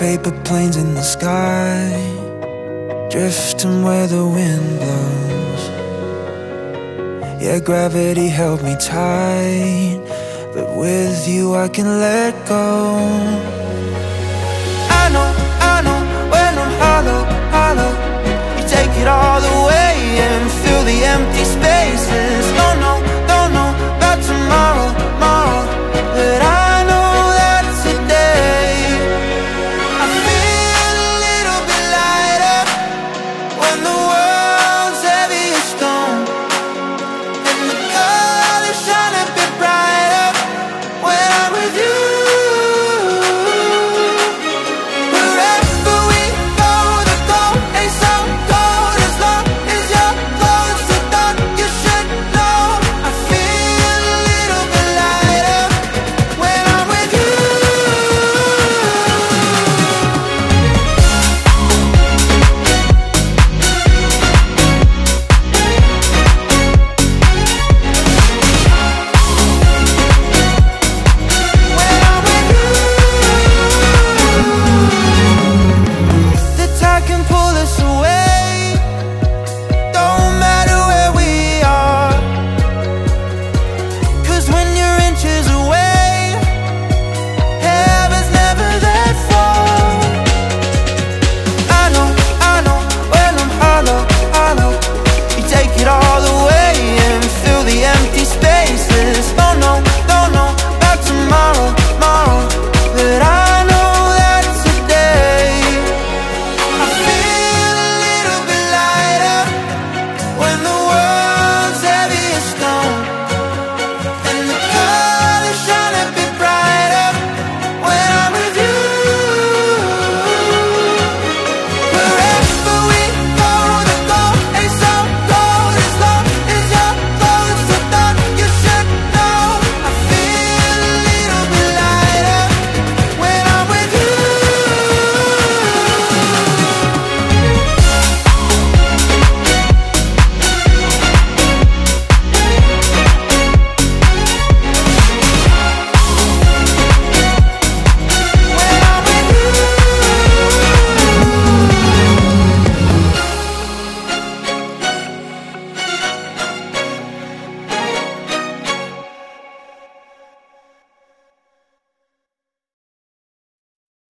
paper planes in the sky, drifting where the wind blows. Yeah, gravity held me tight, but with you I can let go.